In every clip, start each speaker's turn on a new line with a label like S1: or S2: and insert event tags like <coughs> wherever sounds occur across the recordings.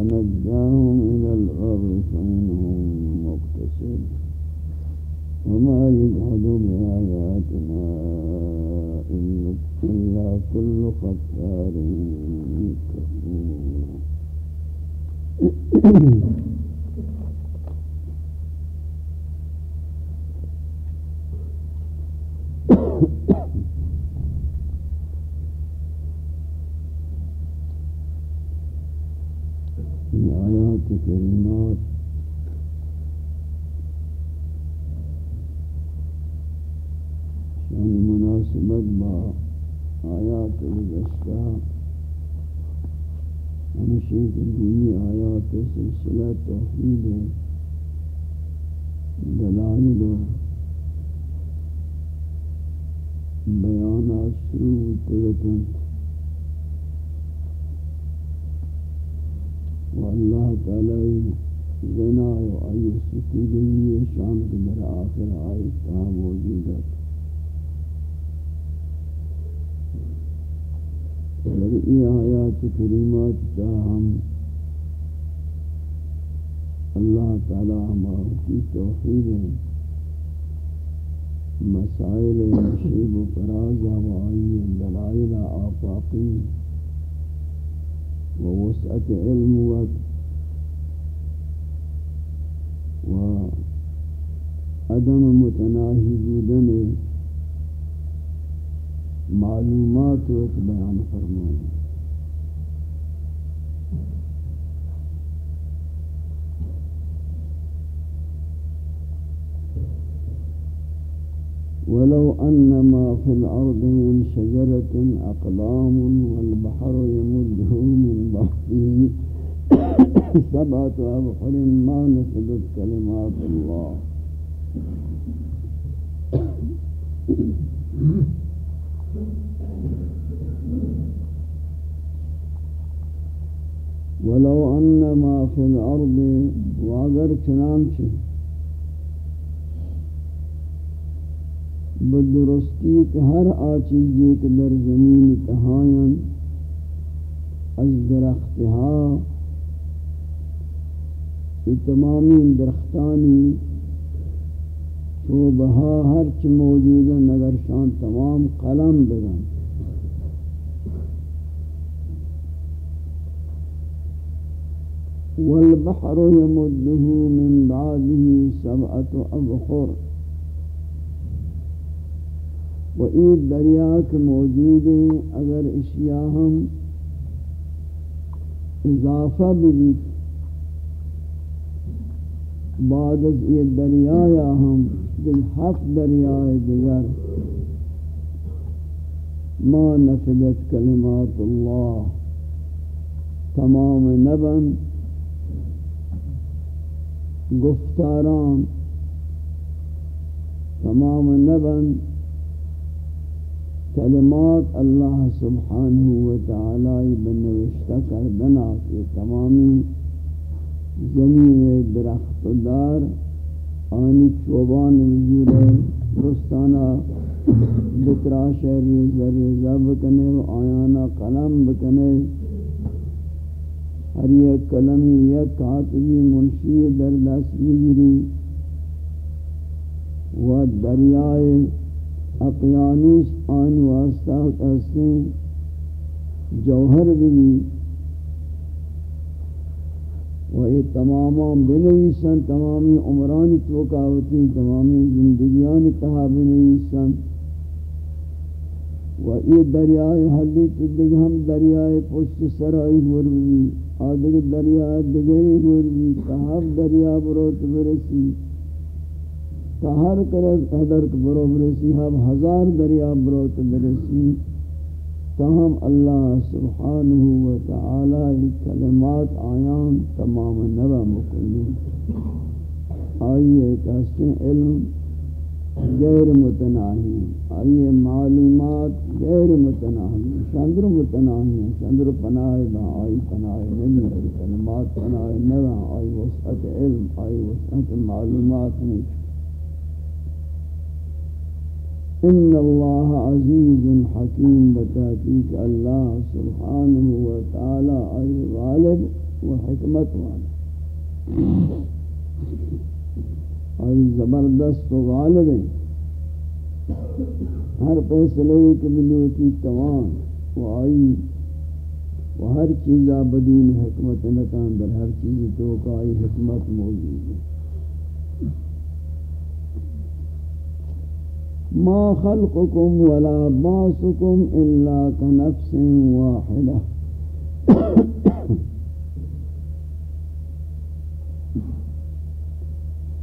S1: فلما نجاهم إلى الغر فمنهم مقتصد وما يجحد بآياتنا إلا كل خطار كفور سلسلہ توحید دلائل بیانات شروع تگتن والله تعالی زنا و ای ستیدی شان کے در آخر آئی تا موجود ہے۔ در ای آیات کریمات تا ہم اللہ تعالی ہماری توحید مسائل نشیب و فرازہ و آئی دلائل آفاقی ووسعة علم و وعدم متناهي بودن معلومات و بیان فرمائیں ولو أن ما في الأرض من شجرة أقلام والبحر يمده من بعده <coughs> سبعة أبحر ما نفذت كلمات الله. <coughs> ولو أن ما في الأرض وأجر چنانچه بدرستی کہ ہر آ چیز ایک در زمین تہائن از درختہا یہ تمامی درختانی تو بہا ہر چ نگر شان تمام قلم بگن والبحر يمده من بعده سبعة أبحر و این دریا کے موجود اگر اشیاء ہم اضافہ بھی بعد از یہ دریا یا ہم بالحق دریا دیگر ما نفدت کلمات اللہ تمام نبن گفتاران تمام نبن کلمات اللہ سبحانہ و تعالی بنوشتہ کردنا کہ تمامی زمین درخت دار، آنی چوبان وجود رستانہ بکرا شہری ذریعہ بکنے و آیانا قلم بکنے، ہر یک کلمی یک کاتبی منشی در دست بگیری و دریائے اقیانوس آن واسطہ کہتے جوہر بھی و یہ تمام بنویسن، تمامی عمرانی توقعوتی تمامی زندگیان تہا بنویسن۔ و یہ دریائے حلی تو دیکھ ہم دریائے پشت سرائی گور بھی آدھگ دریائے دگری گور بھی تہاب دریا بروت برسی۔ ہر کرز قدر برو برسی، ہم ہزار دریا برو تو برسی۔ تاہم اللہ سبحانہ و تعالی کلمات آیان تمام نبا مکلی آئیے کہتے علم غیر متناہی، آئیے معلومات غیر متناہی۔ چندر متناہی چندر پناہ با آئی، پناہ نبی، کلمات پناہ نبا آئی، وسعت علم آئی، وسعت معلومات نہیں۔ ان اللہ عزیز حکیم بتحقیق اللہ سبحانہ وتعالی ای غالب و حکمت والا ای زبردست و غالب ہے ہر فیصلے کے بلوتی توان و آئی و ہر چیزا بدون حکمت نکان در ہر چیز تو کا آئی حکمت موجود ہے۔ ما خلقكم ولا بعثكم إلا كنفس واحدة <coughs>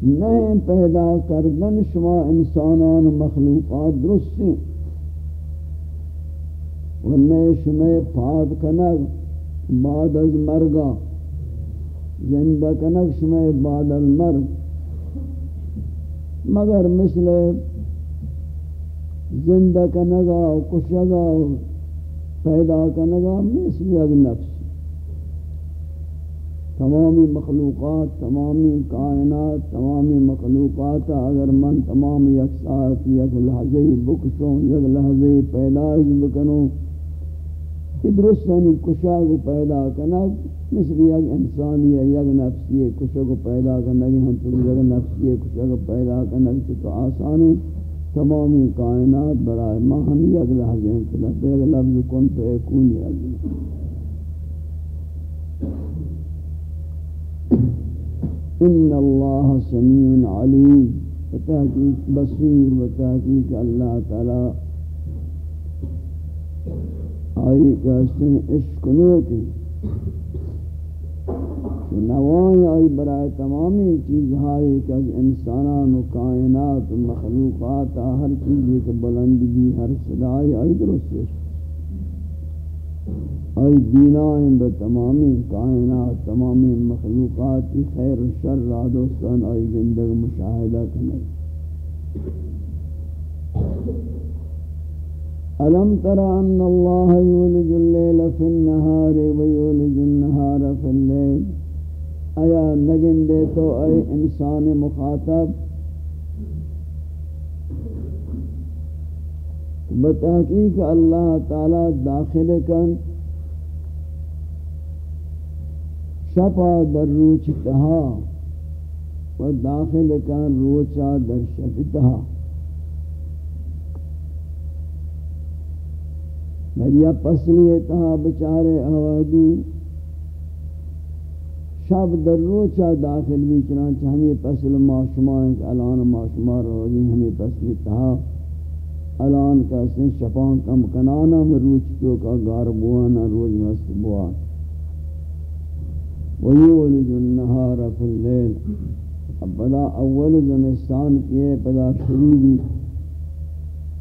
S1: نئے پیدا کردن شما انسانان مخلوقات درستی و نئے شما پاد کنگ، بعد از مرگا زندہ کنگ شما بعد المرگ مگر مثل زندہ کنگا کشگا پیدا کنگا مثل یک نفس۔ تمامی مخلوقات، تمامی کائنات، تمامی مخلوقات، اگر من تمام یک ساعت، یک لحظے بکشوں، یک لحظے پیدائش بکنوں کہ درستانی یعنی کشاگ پیدا کنگ، مثل یک انسانی، یک نفسی کشاگ پیدا کنگ ہم تو یک نفسی کشاگ پیدا کنگ تو آسان ہے تمامی کائنات برائے ما ہم یک لحظے ہیں کہ ایک لفظ کن تو ایکون یکی ان اللہ سمیع علیم. بتحقیق بصیر بتحقیق اللہ تعالی. آئی کہتے ہیں عشق نو کی نوائی آئی برای تمامی چیز ہائی کہ از انسانان و کائنات و مخلوقات ہر چیز ایک بلند بھی ہر صدای آئی درست ہے آئی دینائیں بتمامی کائنات، تمامی مخلوقات، خیر و شر را دوستان آئی گندگ مشاہدہ کرنے ألم تر أن الله يولج الليل في النهار ويولج النهار في الليل آیا نگن دے تو اے انسان مخاطب۔ بتحقیق اللہ تعالی داخل کن۔ شپا در روچ تہا۔ و داخل کن روچا در شپ تہا۔ دریا پسلی تہا بچارے آوادی شب در روچا داخل بھی چنانچہ ہمیں پسل معاشمائیں کہ الان معاشمہ روزی ہمیں پسل تہا الان کا سن شپان کم کنانا میں روچ تو کا گار بوانا روز مست بوان۔ ویولج النہار فی اللیل اب بدا اول زمستان کیے پدا شروع بھی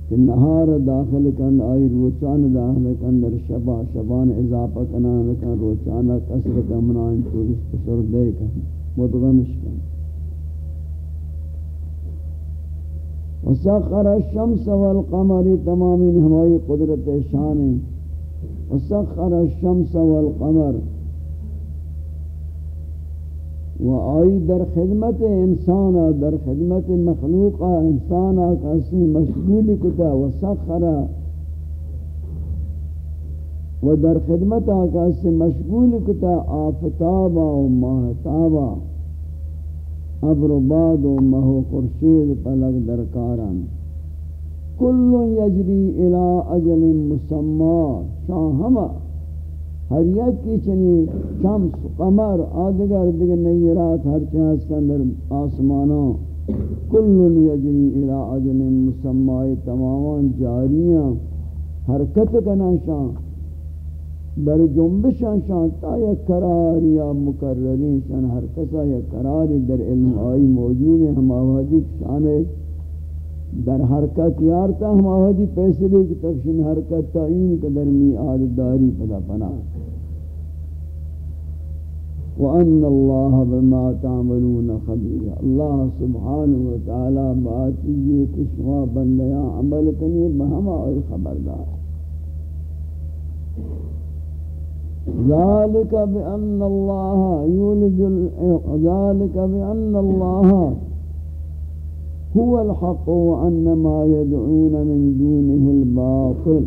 S1: کہ نہار داخل کن، آئی روچان داخل کن، در شبا شبان اضافہ کنان کن روچانا قصر کن منائن چورس پسر دے کن مدغمش کن۔ وسخر الشمس والقمر تمام ہماری قدرت شان وسخر الشمس والقمر و آئی در خدمت انسان در خدمت مخلوق انسان کسی مشغول کتا وسخر و در خدمت کسی مشغول کتا آفتابا و ماہتابا ابر و باد و مہو خرشید پلک درکاران کل یجری الى اجل مسمى. شاہ ہر یک کی چنی شمس، قمر، آدگر دیگر نیرات، ہر چیز سندر آسمانا. کل یجری الى اجل مسمى تماما جاریاں. حرکت کنا شاہ در جنبشان شان تا یک قرار یا مکررین شان ہر کسا یک قرار در علم آئی موجود ہے ہم آوازی شان در حرکت یارتا ہم آوازی پیسے لے کہ تکشن حرکت تا قدر میعاد داری پدا پنا۔ وَأَنَّ اللَّهَ بِمَا تَعْمَلُونَ خَبِيرًا اللہ سبحانہ وتعالی بات یہ کشما بندیاں عمل کنی بہما اور خبردار۔ ذلك بأن الله يولج ذلك بأن الله هو الحق وأن ما يدعون من دونه الباطل.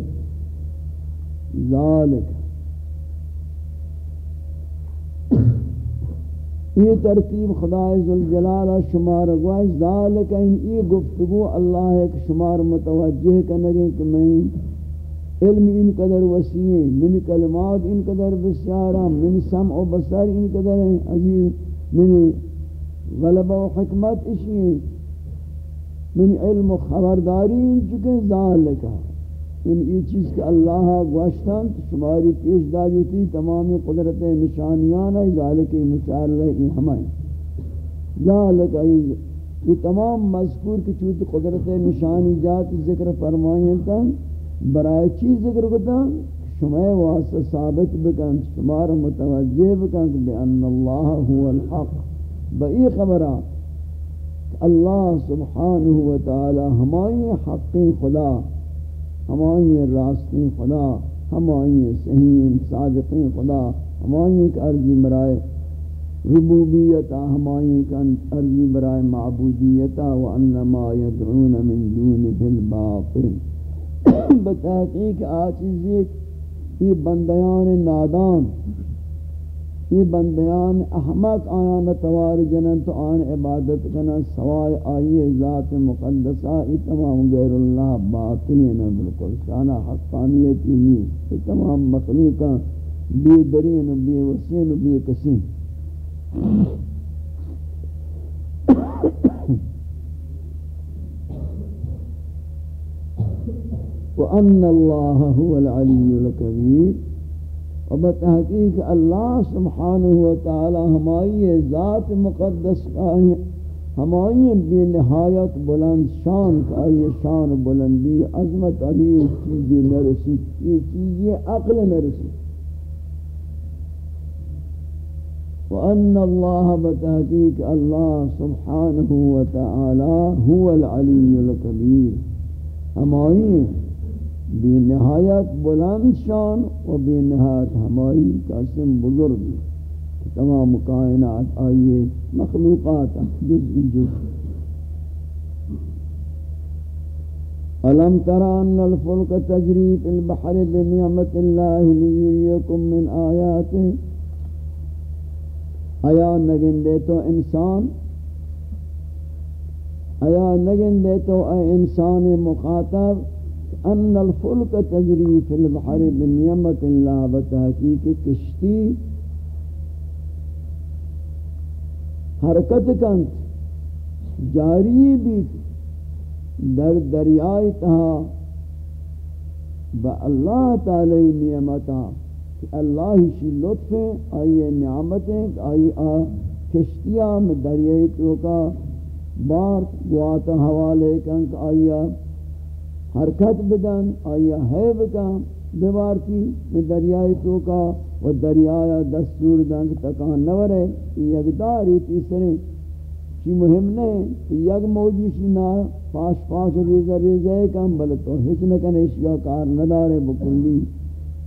S1: ذلك. یہ ترتیب خدای ذوالجلال شمار گواہ ذالک ان یہ گفتگو اللہ ایک شمار متوجہ کرنے کہ میں علم ان قدر وسیع ہے من کلمات ان قدر بسیارا من سمع و بصر ان قدر ہیں، عزیز، من غلب و حکمت اشی من علم و خبرداری چکے ذالکا ان یعنی یہ چیز کہ اللہ گوشتان شماری پیش داجوتی تمام قدرت نشانیان ہے، ذالک مشار لیے ہمیں ذالکا یہ تمام مذکور کی چوت قدرت نشانی جات ذکر فرمائیں تن برای چیز ذکر کتا شما واسطہ ثابت بکن، شمار متوجہ بکن بے ان اللہ هو الحق. بئی خبرہ اللہ سبحانہ وتعالی ہمائی حقی خدا ہمائی راستی خدا ہمائی صحیح صادقی خدا ہمائی ایک ارضی برائے ربوبیتا ہمائی ایک ارضی برائے معبودیتا وانما یدعون من دونه الباطل <coughs> بتحقیق آچیزی یہ بندیان نادان یہ بندیان احمق آیان توار جنن تو آن عبادت کنن سوائے آئیے ذات مقدسہ یہ تمام غیر اللہ باطنی ہے بلکل شانہ حقانیتی نہیں یہ تمام مخلوقہ بے درین و بے وسین و بے کسین <coughs> وأن الله هو العلي الكبير وبتحقیق اللہ سبحانہ وتعالی ہمائی ذات مقدس کا ہمائی بے نہایت بلند شان کا یہ شان بلندی، عظمت علی چیزی نرسی، یہ چیزی عقل نرسی۔ وأن الله بتحقيق الله سبحانه وتعالى هو العلي الكبير۔ ہمائی بی نہایت بلند شان و بی نہایت ہمائی قسم بزرگ تمام کائنات آئیے مخلوقات جزئی جز۔ ألم تر أن الفلك تجري في البحر بنعمة الله ليريكم من آياته آیا نگن دے تو انسان؟ آیا نگن دے تو اے انسان مخاطب؟ ان الفلک تجری فی البحر بنعمت اللہ بتحقیق کشتی حرکت کنت جاری بھی در دریائی تہا، با اللہ تعالی نعمتا کہ اللہ شی لطف ہے آئیے نعمتیں آئی آ کشتیاں میں دریائی تو کا بار گواتا حوالے کنک آئیہ حرکت بدن، آیا ہے بکن بیمارتی میں دریائی تو کا و دریایا دستور دنگ تکان نورے یک داری تیسرے، چی مهم نہیں یک موجی شی نا پاس پاس ریزہ ریزہ کم بل تو ہچ نکن اشیاء کار ندارے بکلی۔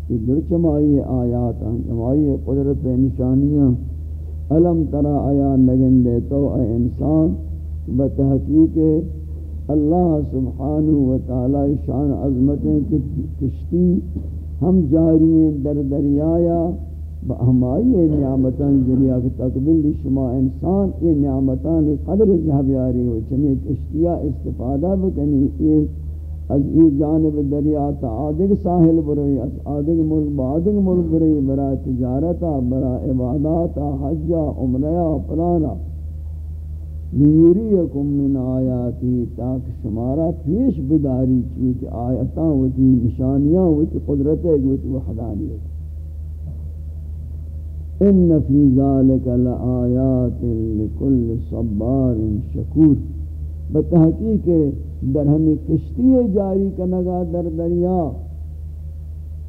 S1: کہ در چمائی آیات ہیں چمائی قدرت نشانیاں۔ علم ترا آیا نگن دے تو اے انسان، بتحقیق اللہ سبحانہ وتعالی شان عظمتیں کشتی ہم جاری ہیں در دریایا ہماری نعمتان جنیا کی تقبل شما انسان یہ نعمتان قدر جہبیاری ہو چمی کشتیا استفادہ بکنی، یہ از ای جانب دریا تا آدھگ ساحل بروی از آدھگ ملک با آدھگ ملک بروی برای تجارتا برای عباداتا، حجا، عمریا پلانا لیوریکم من آیاتی تاک شمارا پیش بداری چیز آیتاں ہوتی نشانیاں ہوتی قدرت ہے ہوتی وحدانیت۔ ان فی ذالک لآیات لکل صبار شکور۔ بتحقیق در ہمیں کشتی جاری کنگا در دریا۔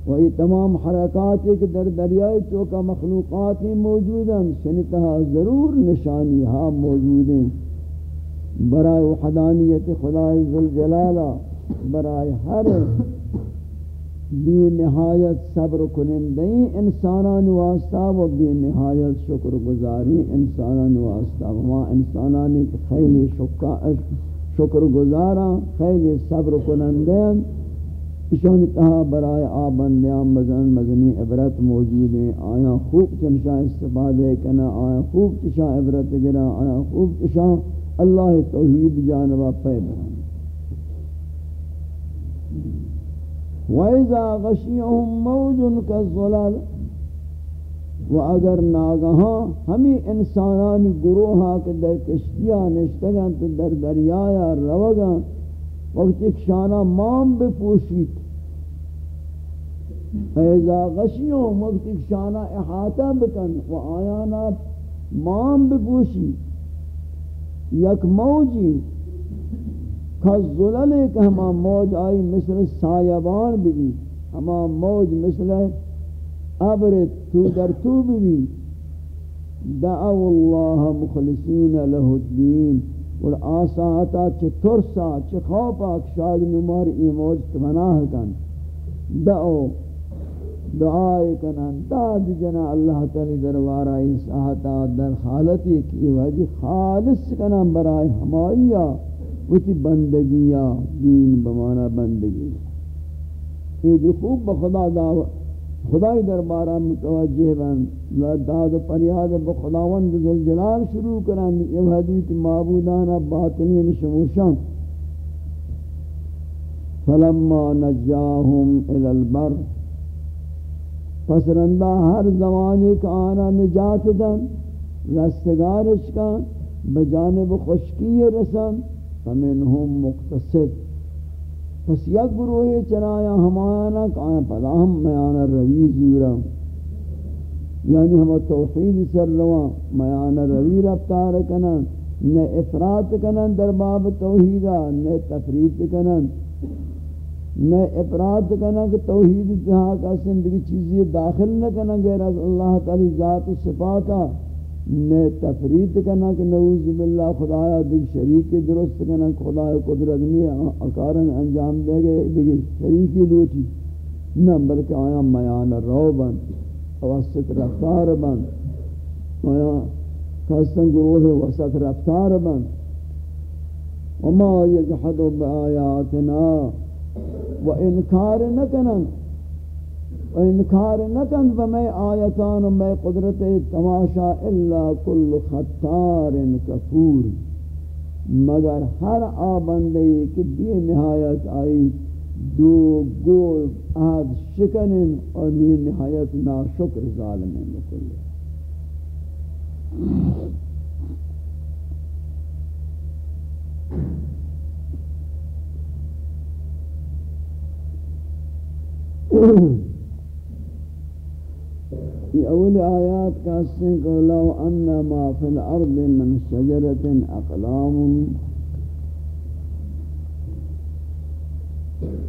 S1: و یہ تمام حرکات ایک در دریائے چوکا مخلوقات موجود ہیں سنتہا ضرور نشانی ہاں موجود ہیں برائے وحدانیت خدای ذوالجلالہ برائے ہر بی نہایت صبر کنندگی انسانان واسطہ و بی نہایت شکر گزاری انسانان واسطہ وما انسانانی خیلی شکر گزارا خیلی صبر کنندگی اشان تہا برائے آبندیاں مزن مزنی عبرت موجود ہیں۔ آیا خوب چنشاں استفادہ کنا آیا خوب چشاں عبرت گرا، آیا خوب چشاں اللہ توحید جانبا پہ بنا۔ وَإِذَا غَشِيَهُمْ مَوْجٌ كَالظُّلَالِ و اگر ناگہاں ہمیں انسانان گروہا کے در کشتیاں نشتگاں تو در دریایا روگاں وقت ایک شانہ مام بپوشید ایزا غشیوں، وقت ایک شانہ احاطہ بکن و آیانا مام بپوشی یک موجی کھزلل کہ ہما موج آئی مثل سایبان بھی ہما موج مثل عبر تو در تو بھی دعو اللہ مخلصین له الدین. اور آساتا چھ ترسا چھ خوفا کشاد نمار ایموج تمناہ کن، دعو دعائی کنن، داد جنا اللہ تعالی دروارا اس آتا در حالتی کی وجہ خالص کنن برای ہمائیہ وتی بندگیہ دین بمانا بندگی۔ یہ دی خوب، بخدا دعوت خدای دربارہ متوجہ بن داد و پریاد بخداوند ذوالجلال شروع کرن، یہ حدیث معبودان باطنی شموشان فلما نجاهم الى البر، پس رندہ ہر زمانے کا آنا نجات دن، رستگارش کا بجانب خشکی رسن، فمنہم مقتصد پس یک گروہ چنایا، ہمانا کہاں پدا ہم میانا روی زورا۔ یعنی ہم توحید سر روا میانا روی رفتار کنن، نہ افراد کنن در باب توحیدہ، نہ تفرید کنن۔ نہ افراد کرنا کہ توحید جہاں کا زندگی چیزیں داخل نہ کرنا غیر از اللہ تعالی ذات و صفاتا نہ تفرید کرنا کہ نعوذ باللہ خدایا دیکھ شریک درست کرنا خدای قدرت نہیں اکارن انجام دے گئے، دیکھ شریکی لوٹی، نہ بلکہ آیا میان رو بن وسط رفتار بن آیا کسن گروہ وسط رفتار بن وما یجحد بآیاتنا، و انکار نکنن. و انکار نکن و میں آیتان و میں قدرت تماشا الا کل خطار کفور مگر ہر آبندے کی بی نہایت آئی دو گول عہد شکنن اور بی نہایت ناشکر ظالمین بکل Thank <clears throat> you. یہ اول آیات کا سن کو لو ان ما فی الارض من شجرت اقلام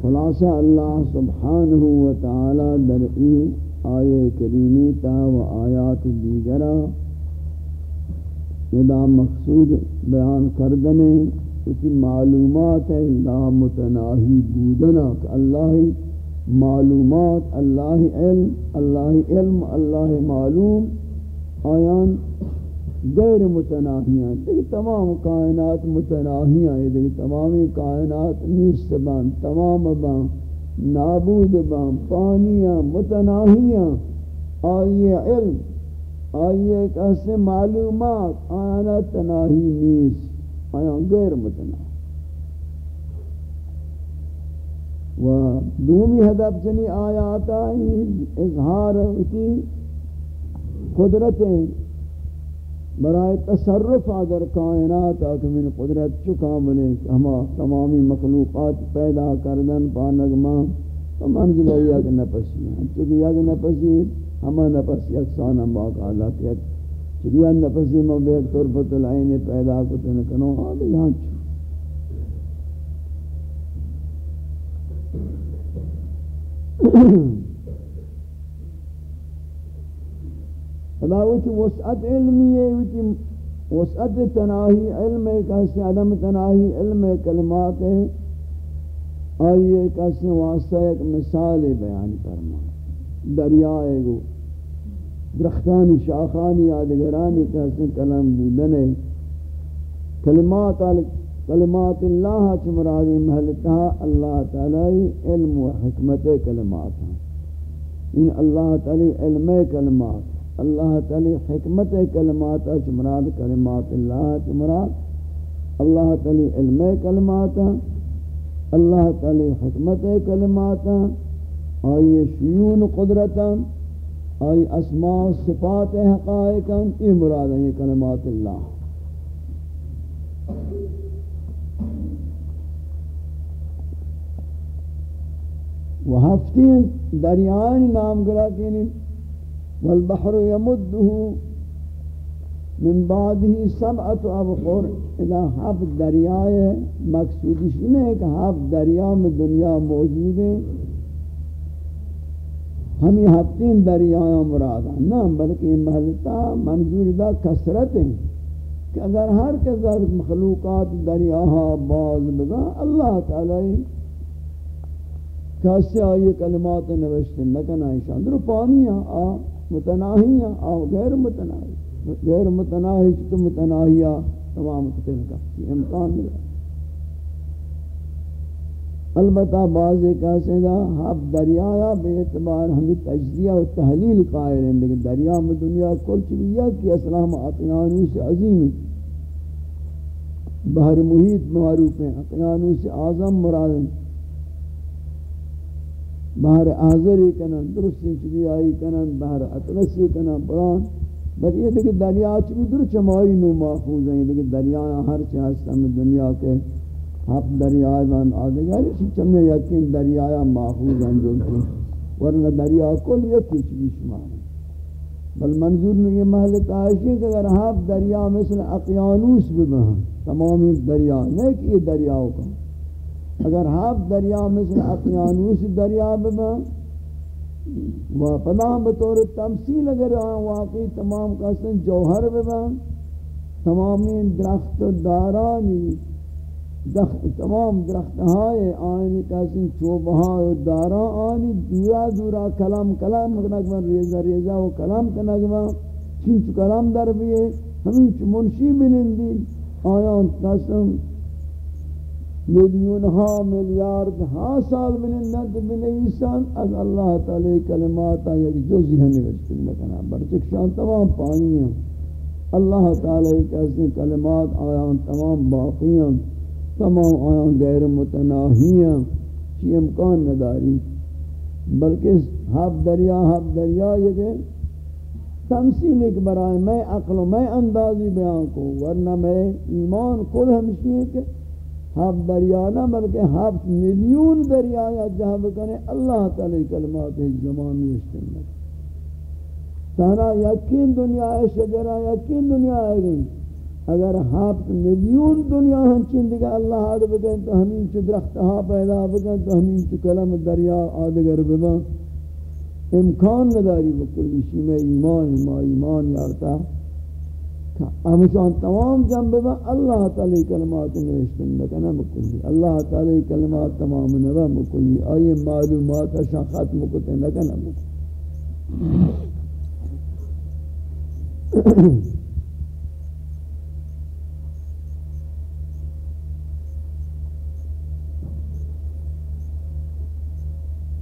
S1: خلاصہ اللہ سبحانہ و تعالی در آیے کریمی تا و آیات دیگرہ ادا مقصود بیان کردنے اسی معلومات ہے لا متناہی بودنا کہ اللہ معلومات، اللہ علم اللہ علم، اللہ معلوم، آیان غیر متناہیاں، دیکھ تمام کائنات متناہیاں دیکھ تمام کائنات نیست بان، تمام بان، نابود بان پانیاں متناہیاں، آئیے علم، آئیے کیسے معلومات آنا تناہی نیست آیا غیر متناہی۔ و دومی حدب چنی آیاتا اظہار اتی قدرتیں برائے تصرف اگر کائنات آکھ من قدرت چکا ملے ہما تمامی مخلوقات پیدا کردن پانگما تو منزل ہے یک نفسی ہیں۔ چونکہ یک نفسی ہما نفس یک سانا باقا اللہ کہ چونکہ یک نفسی مبیق طرفت العین پیدا کتن کنو، آدھے یہاں چھو خدا وچ وسعت علمی ہے وچ وسعت تناہی علم ہے کیسے عدم تناہی علم کلمات ہے آئیے کیسے واسطہ ایک مثال بیان فرما. دریا ہے گو درختانی شاخانی آدگرانی کیسے کلم بودن ہے کلمات کلمات اللہ چمرادی محلتہ اللہ تعالی علم و حکمت کلمات ہیں۔ ان اللہ تعالی علم کلمات، اللہ تعالی حکمت کلمات چمراد کلمات اللہ چمراد اللہ تعالی علم کلمات اللہ تعالی حکمت کلمات آئی شیون قدرت آئی اسماء صفات حقائق یہ مراد ہیں کلمات اللہ۔ وہ ہفتی دریان نام گرا کے والبحر يمده من بعده سبعة أبخر إلى حب دریائے مقصود اس میں کہ حب دریا میں دنیا موجود ہم یہ ہفتین دریائیں مراد ہیں. نہ بلکہ محلتا منظور دا کسرت ہیں کہ اگر ہر کسر مخلوقات دریاہا باز بگا، اللہ تعالی کسی آئی کلمات نوشتن لکن آئیشان در پانی آ متناہی او غیر متناہی۔ غیر متناہی تو متناہی آ، تمام قسم کا امکان ملا البتہ بعض ایک ایسے دا، ہب دریا یا بے اعتبار ہمیں تجزیہ و تحلیل قائل ہیں، لیکن دریا میں دنیا کل چلیہ کی اسلام اقیانو سے عظیم ہے بحر محیط معروف ہیں اقیانو سے اعظم مراد ہیں۔ بہر آذری کنن درستی چلی آئی کنن، بہر اطلسی کنن بران بس یہ دیکھ دریا چلی در چمائی نو محفوظ ہیں دیکھ دریا ہر چاہتا میں دنیا کے حق دریا من آدھگاری چی چمنے یقین دریا محفوظ ہیں جو کہ، ورنہ دریا کل یکی چلی شمار بل منظور میں یہ محل تائشی ہے کہ اگر حق دریا مثل اقیانوس ببہن تمامی دریا نہیں کہ یہ دریاؤ کا۔ اگر ہاف دریا مثل اقیانوس دریا بما و پناہ بطور تمثیل اگر آن واقعی تمام قسم جوہر بما تمامی درخت و دارانی تمام درخت ہائے آئینی قسم چوبہا دارا آنی دورا دورا کلام کلام کنگمان ریزہ ریزہ و کلام کنگمان چین چو کلام در بیئے ہمیں چو منشی بنندی آیان قسم ملیون ہا ملیارد ہا سال من اندت بنویسان از اللہ تعالی کلمات یک جزی ہنے وچکل مکنا برچک شان تمام پانی ہیں. اللہ تعالی کیسے کلمات آیان تمام باقی ہیں. تمام آیان غیر متناہی ہیں. چی امکان نداری؟ بلکہ حب دریا حب دریا یہ کہ تمثیل ایک برائے میں عقل و میں اندازی بیان کو، ورنہ میں ایمان کل ہمشی ہے کہ ہف دریا نہ بلکہ ہفت ملیون دریا یا جہاں بکنے اللہ تعالی کلمات زمانی استعمال۔ تانا یقین دنیا ہے، شجرہ یقین دنیا ہے گئی۔ اگر ہفت ملیون دنیا ہم چین دیگا اللہ آدھ بکن تو ہمین چو درخت ہا پیدا بکن تو ہمین چو کلم دریا آدھگر ببن امکان نداری بکل اسی میں ایمان، ما ایمان یارتا۔ امشان تمام جنب با اللہ تعالی کلمات نوشتن نکنا مکلی اللہ تعالی کلمات تمام نبا مکلی آئی معلومات شان ختم کتن نکنا مکلی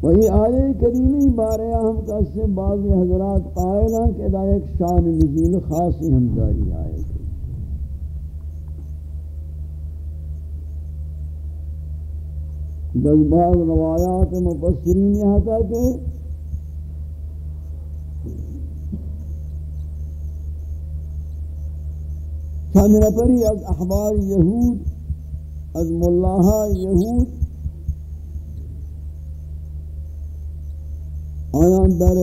S1: وہی آئے کریمی بارے ہم کسی بعضی حضرات قائل ہیں کہ دا ایک شان نزول خاصی ہمداری آئے جز بعض روایات مفسرین یہاں تھا کہ چند نفری از احبار یہود، از ملاحہ یہود آیان در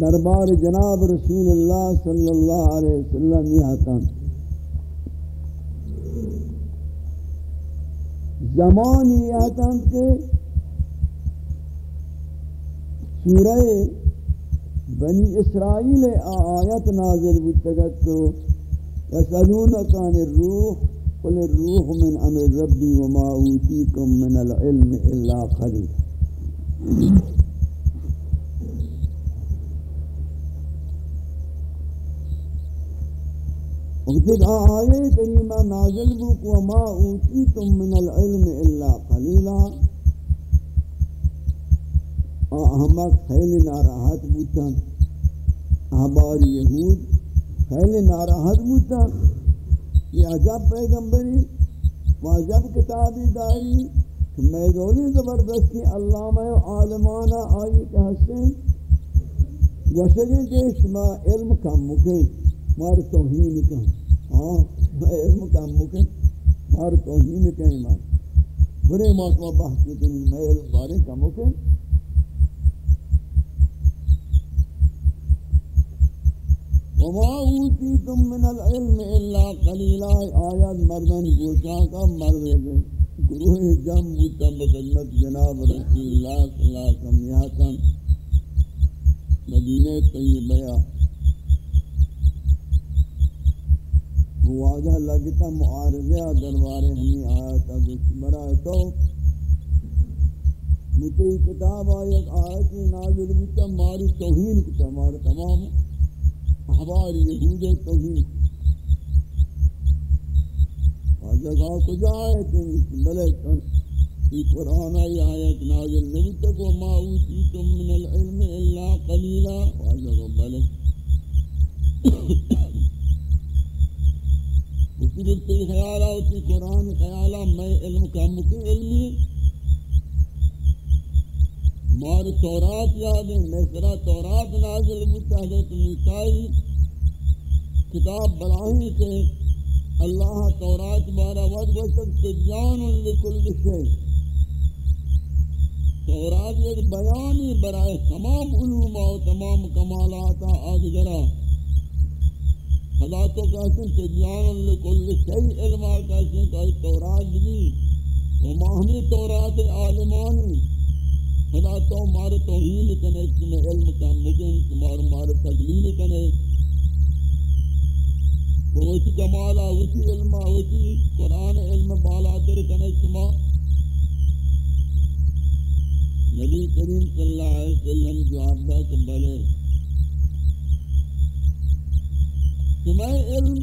S1: دربار جناب رسول اللہ صلی اللہ علیہ وسلم یہ زمانی یہ کہ سورہ بنی اسرائیل آیت نازل بتگت کو یسألونک عن الروح، قل الروح من امر ربی وما اوتیکم من العلم الا قلیل۔ وجد آئے کریمہ نازل بک وما اوتیتم من العلم الا قلیلا احمد خیل ناراحت بوتن احبار یہود خیل ناراحت بوتن یہ عجب پیغمبری و عجب کتابی داری کہ میں رولی زبردستی علامہ عالمانہ آئی کہ حسین وشگی کہ شما علم کم مکن. مار توہین کم ہاں میں علم کا مکن۔ مار توہین کے ایمان برے موسمہ بحث کنی میں علم بارے کا مکن۔ وما اوتیتم من العلم الا قلیلا۔ آیات مردن گوشا کا مرد گئے گروہ جم بوتا بخدمت جناب رسول اللہ صلی اللہ علیہ وسلم یہاں مدینہ طیبہ۔ واجہ لگتا معارضہ دربار ہمیں آیا تھا کچھ برائے تو مجھے کتاب آیت آیت نازل بھی بیتا ماری توہین کتا مارا تمام احبار یہود توہین واجہ کہا، کجا آئے آیت بلے کن في قرآن آيات نازل نبتك وما أوتيتم من العلم إلا قليلا وأجل بلد اسی دلتے خیالہ اسی قرآن خیال خیالہ میں علم کا مکی علمی مار تورات یاد ہے، میں سرا تورات نازل بودتا حضرت موسیٰ کتاب بلاہی کے اللہ تورات بارا وقت وقت تجان لکل شئی تورات ایک بیانی برائے تمام علوم و تمام کمالات۔ آگ جرہ خدا تو کہتے ہیں تبیان لکل شئی علم کہتے ہیں کہ تورات بھی وما ہمیں تورات عالمانی۔ خدا تو مار توہین کنے تمہیں علم کا مجن تمہار مار تقلیل کنے وہ اسی کمالا اسی علم اسی قرآن علم بالا در کنے تمہا نبی کریم صلی اللہ علیہ وسلم جواب دا کہ بلے۔ تمہیں علم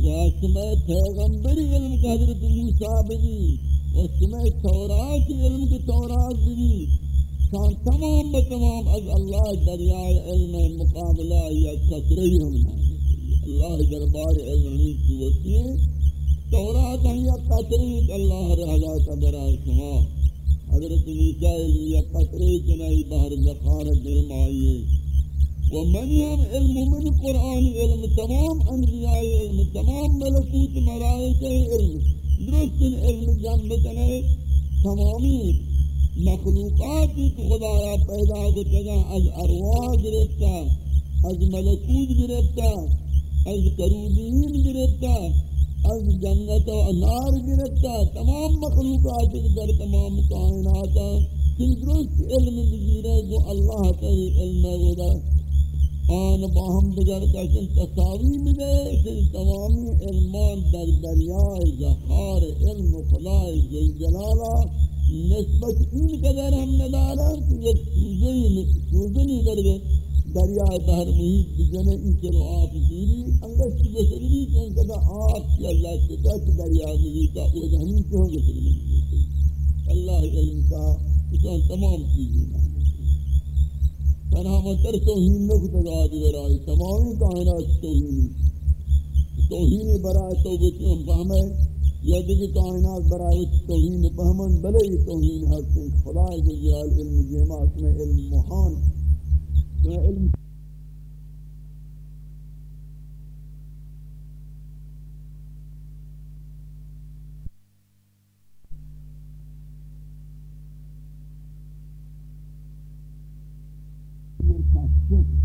S1: یا تمہیں پیغمبری علم کا حضرت موسیٰ بنی و تمہیں تورات علم کی تورات بنی شان تمام بتمام از اللہ دریائے علم مقابلہ یا کتری ہم اللہ دربار علم کی وسیع تورات ہیں یا کتری اللہ رہا برائے شما حضرت موسیٰ یا کتری چنائی بہر زخارت علم آئیے ومن يم علم من القرآن علم تمام انبیاء علم تمام ملکوت ملائکہ علم درست علم جنب کنے تمامی مخلوقات کو خدایا پیدا کو از ارواح گرفتا از ملکوت گرفتا از کروبین گرفتا از جنت و نار گرفتا تمام مخلوقات در تمام کائنات. درست علم بگیرے جو اللہ تعالی علم ودا آن باہم بگر کشن تصاوی بدے کہ تمامی علمان در دریائے زخار علم و خلائے جلالہ نسبت این قدر ہم ندارا کہ یک سوزنی سوزنی در دریائے بہر محیط بجنے ان کے رو آپ دیری انگشت جسری کہ ان قدر آپ کی اللہ کے دست دریائے محیطا وہ زمین کے ہوں گے اللہ علم کا اس تمام چیزیں تنها متر توہین نکت دادی برائی تمامی کائنات توہینی توہینی برائی توبتی ہم فہمیں یا دیکھ کائنات برائی توہین فہمن بلے یہ توہین حسن خدای جلال علم جیمات میں علم محان علم think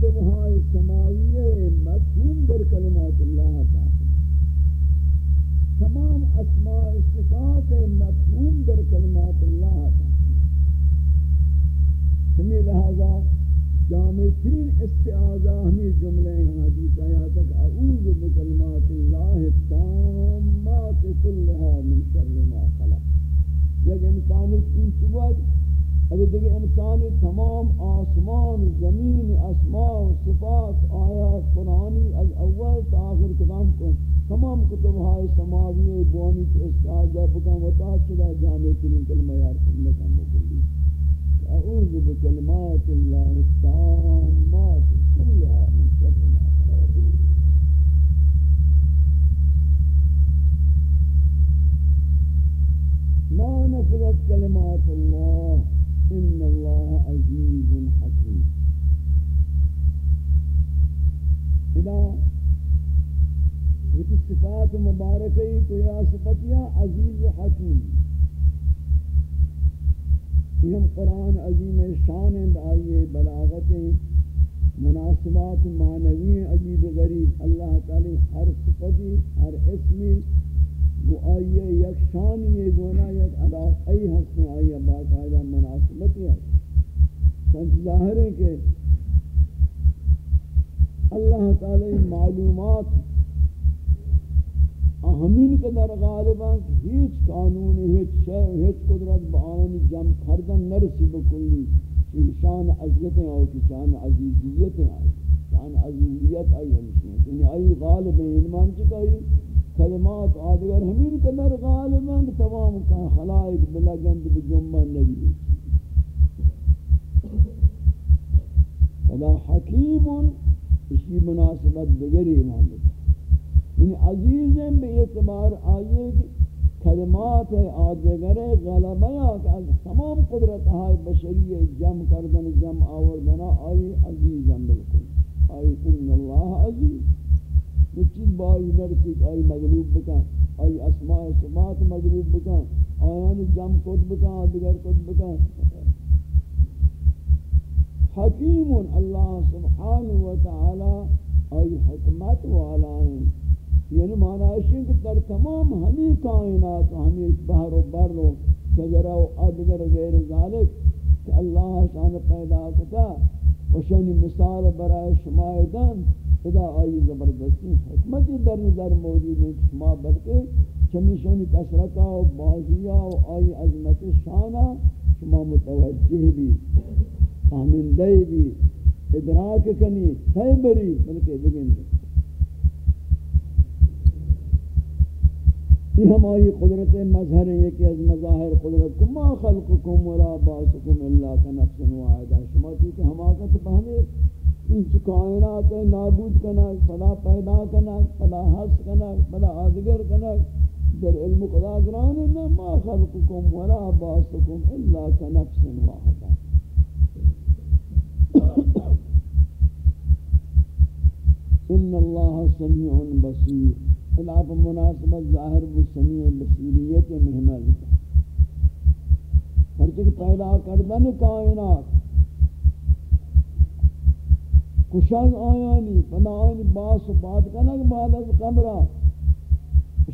S1: صلحہ سماویہ مفہوم در کلمات اللہ تعالی تمام اسماء خدا حکیم اسی مناسبت دیگری ایمان دیتا یعنی عزیز ہیں بے اعتبار آئیے کہ کلمات آدگر غلبہ کہ از تمام قدرت های بشری جمع کردن جمع آوردنا آئی عزیز ہیں بالکل آئی ان اللہ عزیز. یہ چیز بائی نرسک آئی مغلوب بکن. آئی اسماء سمات مغلوب بکن. آیان جم کت بکن، آدگر کت بکن. حکیم اللہ سبحانہ وتعالی آئی حکمت والا ہیں یعنی معنی ہے کہ در تمام ہمیں کائنات ہمیں بحر و بر و شجرہ و آدگر غیر ذالک کہ اللہ شان پیدا کتا و شانی مثال برای شما دن ادا آئی زبردستی حکمتی در نظر موجود ہے شما بلکہ چمی شانی کسرتا و بازیا و آئی عظمت شانہ شما متوجہ بھی فہمندے بھی ادراک کنی ہے بری، بلکہ بگن دی یہ ہماری قدرت مظہر ہے کہ از مظاہر قدرت ما خلقکم ولا باسکم الا کنفس واحدہ. شما چیز حماقت پہنے ان کائنات نابود کنا فلا پیدا کنا فلا حس کنا فلا آدگر کنا در علم قضا گران، ما خلقکم ولا باسکم الا کنفس واحدہ. ان اللہ سمیع بصیر خلاف مناسبت ظاہر و سمیع بصیریت محمل ہر چیز پیدا کردن کائنات. کشنگ آیانی پناہانی باس و بات کنگ بعد از قبرہ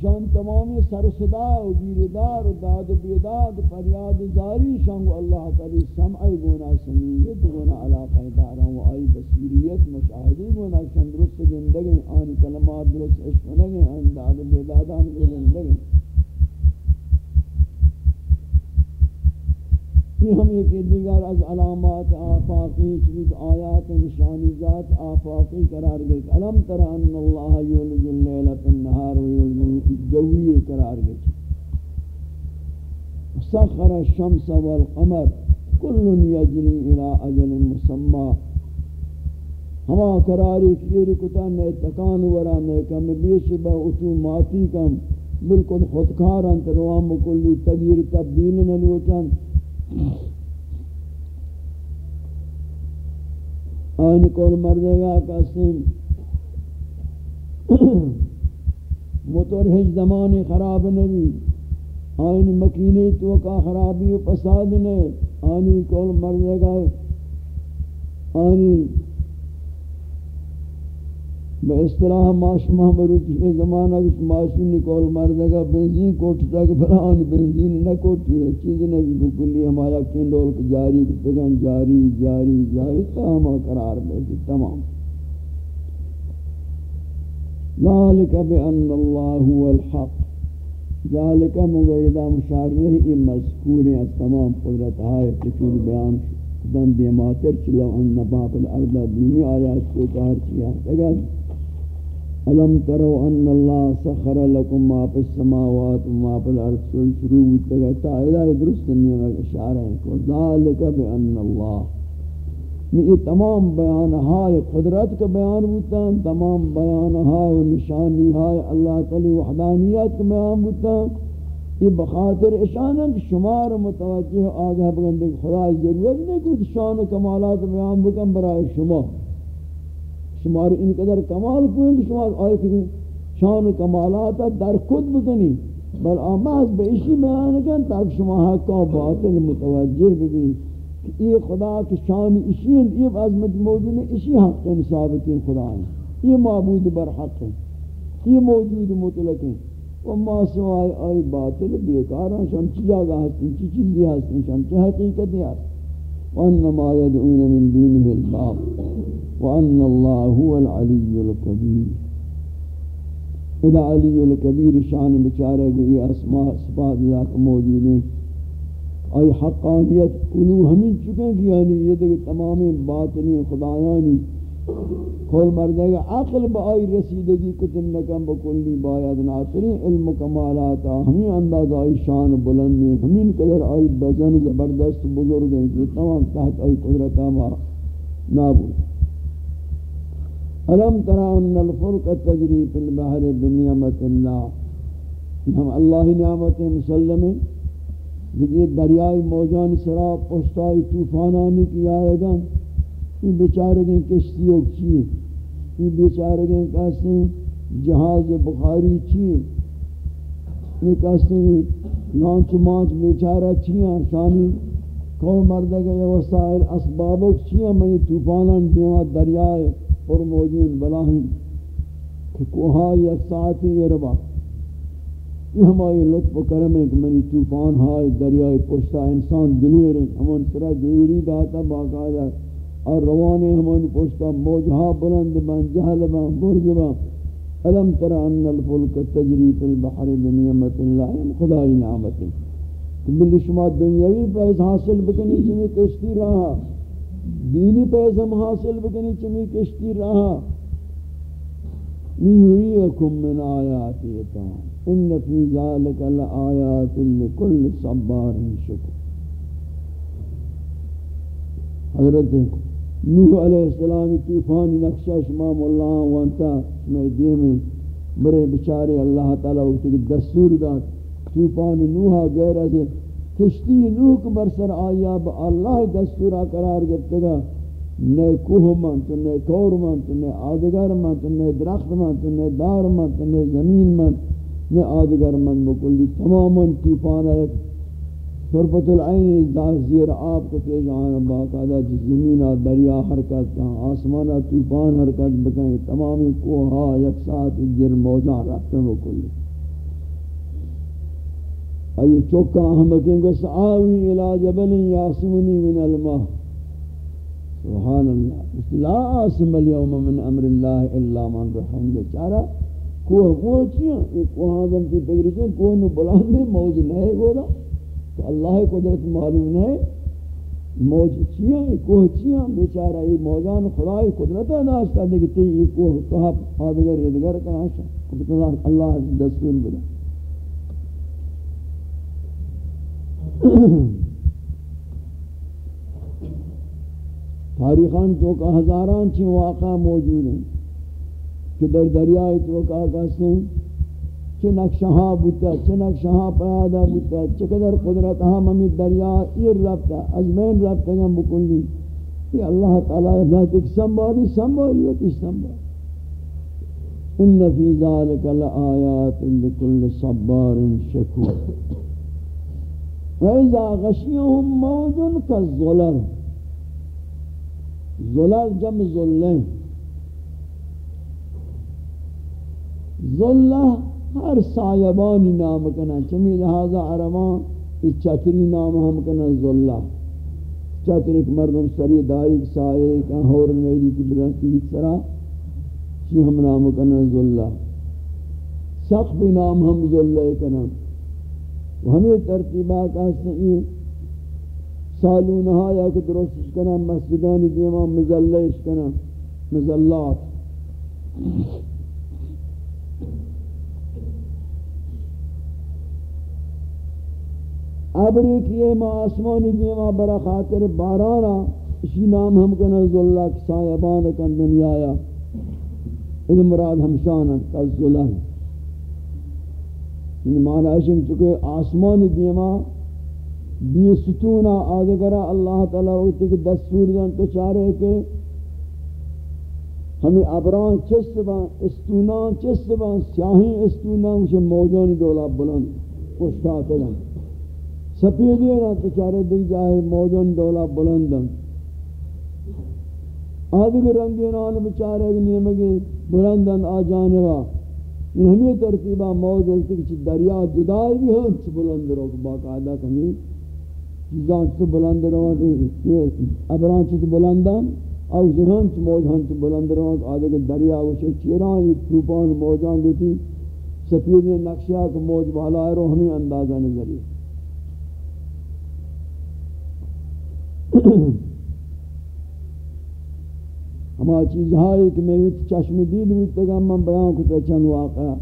S1: شان تمامی سر صدا و گیردار و داد و بیداد فریاد زاری شان اللہ تعالی سمع گونا سمیت گونا علاقہ دارا و آئی بصیریت مشاہدی گونا شان درست زندگی، آن کلمات درست عشق نگی، آن داد و بیدادان زندگی. یہ ہم یہ کہ دیگر از علامات آفاقی چوک آیات نشانی ذات آفاقی قرار گئی علم تر ان اللہ یولج اللیل فی النہار ویولج جوی قرار گئی سخر الشمس والقمر کل یجری الى اجل مسمى ہما قراری کی رکتا نئے تکان ورا نئے کم بیش با اتو ماتی کم۔ بالکل خودکار انت روام کلی تغییر تبدیل نلوچن۔ آئین کول مردے گا قسم موتور ہیچ زمانی خراب نبی آئین مکینی تو کا خرابی و پساد نے آئین کول مردے گا آئین بے اصطلاح معاشمہ مروچی کے زمانہ کچھ معاشی نکول مردگا بنزین کوٹ تک بلان بنزین نہ کوٹی ہے، چیز نبی بکلی ہمارا کندول کے جاری کتگن جاری جاری جاری تاہمہ قرار بیٹی تمام۔ ذالک بأن اللہ هو الحق۔ ذالک مغیدہ مشارنہ یہ مذکور ہیں تمام قدرت آئے تکور بیان دن دیماتر چلو ان نباق الارض دینی آیات کو کار کیا۔ اگر الم ترو ان اللہ سخر لکم ما فی السماوات و ما فی الارض. سن شروع تگا تا الہ درست نہیں ہے اشارہ ہے کو ذالک بان اللہ. یہ تمام بیان ہائے قدرت کا بیان ہوتا ہے، تمام بیان ہائے نشانی ہائے اللہ تعالی وحدانیت کا بیان ہوتا ہے. یہ بخاطر اشانت شمار متوجہ آگاہ بگندے خدا ضرورت نہیں کہ شان و کمالات بیان بکن برای شما. شمار ان قدر کمال کوئیں شمار آئے کہ شان کمالات در خود بکنی بل آماز بے اسی بیان کن تاک شما حقا باطل متوجہ بھی کہ یہ خدا کی شان اسی ہیں یہ عظمت موجود ہے اسی حق کے ثابت خدا ہیں یہ معبود بر حق ہے یہ موجود مطلق ہیں وما سوائے آئی باطل بیکار ہیں شان چی جاگہ ہستیں چی چیزی ہستیں شان چی حقیقت نہیں ہستیں وانما يدعون من دونه الباطل وان الله هو العلي الكبير. اذا علي الكبير شان بیچارے کو یہ اسماء، صفات ذات موجود ہیں۔ ای حقانیت کنو ہمیں چکے کہ یعنی یہ تمام باطنی خدایانی کھول مردے گا عقل با آئی رسیدگی کتن نکم بکلی باید ناطری علم کمالاتا ہمیں انداز آئی شان بلندی ہمیں قدر آئی بزن زبردست بزرگ ہیں کہ تمام تحت آئی قدرتا مارا نابود۔ علم ترى ان الفلك تجري في البحر بنعمت الله ہم اللہ نعمت مسلم ہیں۔ یہ دریائی موجان، سراب، پشتائی، طوفانانی کی آئے گا۔ یہ بیچارے گئے کشتی چیئے، یہ بیچارے گئے کہتے جہاز بخاری چیئے۔ یہ کہتے لانچ مانچ بیچارہ چیئے شانی کون مردہ گئے وسائل اسبابک چیئے منی طوفانان دیوہ دریائے پر موجود بلاہی کہ کوہا یک ساعتی یہ ربا۔ یہ ہماری لطف و کرم ہے کہ منی طوفان ہائے دریائے پشتا انسان دنیر ہیں ہمان سرا دیوری داتا باقاعدہ اور روانے ہمان پشتا موجہا بلند بان جہل بان برز بان علم ترى ان الفلك تجري في البحر بنعمت اللہ خدای نعمت. کہ بلی شما دنیاوی پیس حاصل بکنی چمی کشتی رہا. دینی پیس ہم حاصل بکنی چمی کشتی رہا. لِيُرِيَكُمْ مِنْ آيَاتِهِ إِنَّ فِي ذَلِكَ لَآيَاتٌ لِكُلِّ صَبَّارٍ شُكُرٍ حضرت نوح علیہ السلام طوفان نقشہ شمام اللہ وانتا میں دیمی برے بچارے اللہ تعالیٰ وقت کی دستور دا طوفان نوح غیر از کشتی نوح کو برسر آیا با اللہ دستورہ قرار گفتے گا۔ نئے کوہ من تو نئے کور من تو نئے آدگر من تو نئے درخت من تو نئے دار من تو نئے زمین من نئے آدگر من بکلی۔ تماما توفان ایک شربت العین داخ زیر آب کو تیج آنا باقاعدہ زمین دریا حرکت کہاں آسمانہ توفان حرکت بکیں تمامی کوہا یک ساتھ جر موجہ رکھتے بکلی ای چوکا ہم کہیں گے سآوی الى جبل یاسمنی من الماء۔ سبحان اللہ۔ لا عاصم اليوم من امر اللہ الا من رحم۔ دے بیچارہ کوہ کوہ چیاں؟ کوہ آدم کی تگریچیں کوہ نو بلاندے موج نہیں گودا تو اللہ قدرت معلوم نہیں موج چیاں ایک کوہ چیاں، بیچارہ یہ موجان خدای قدرت ناشتا دیکھتے یہ کوہ صحاب آدگر ادگر کا آشا اللہ دستور بدا تاریخان تو کا ہزاران چھ واقع موجود ہیں، کہ در دریائے تو کا کہتے ہیں۔ چھ نقشہاں بوتا چھ نقشہاں پیادا بوتا چھ قدر قدرت ہم ہمیں دریا ایر رفتا از مین رفتا گم بکلی۔ کہ اللہ تعالی ذات ایک سنبھالی سنبھالی ہوتی سنبھالی ان فی ذالک لآیات لکل صبار شکور۔ وَإِذَا غَشِيَهُمْ مَوْجٌ كَالظُّلَرِ زلال جم زلیں زلہ ہر سایبانی نام کنا چمی لہذا عربان اس چتری نام ہم کنا زلہ۔ چتر ایک مردم سری دائی سائے کا ہور نیری کی بلنکی سرا چی ہم نام کنا زلہ۔ سقف نام ہم زلہ کنا ہمیں ترتیبات آستے سالون یا کہ درست کنا مسجدان دیما مزلش کنا مزلات۔ ابری کیے ما آسمانی دیما برا خاطر بارانا اسی نام ہم کنا زلہ سایبان کن دنیا یا۔ ان مراد ہمشانا کل زلہ یعنی معنی ہے چکے آسمانی دیما بی ستونہ آدھگرہ اللہ تعالیٰ ہوتی کہ دستور دن تو چارے کہ ہمیں ابران چست بان، استونان چست بان، سیاہی استونان اسے موجان دولا بلند پشتات بان سپیدی نا تو چارے دیکھ جائے موجان دولا بلندن آدھگر رنگینان بچارے نیمگی بلندن آ جانبا یہ ہمیں ترتیبہ موج ہوتی کہ دریا جدائی بھی ہم چھ بلند رو، باقاعدہ کہیں چیزان چیز بلند روان ابران چیز بلندان او زہان چیز موجان چیز بلند روان آدھے کہ دریا وشے چیران، یہ توپان موجان دیتی سپید نقشہ کو موج بالا ہے رو، ہمیں اندازہ نظری <coughs> ہما چیز ہے کہ میں ویت چشم دید ہوتے گا من بیان کو چند واقعہ۔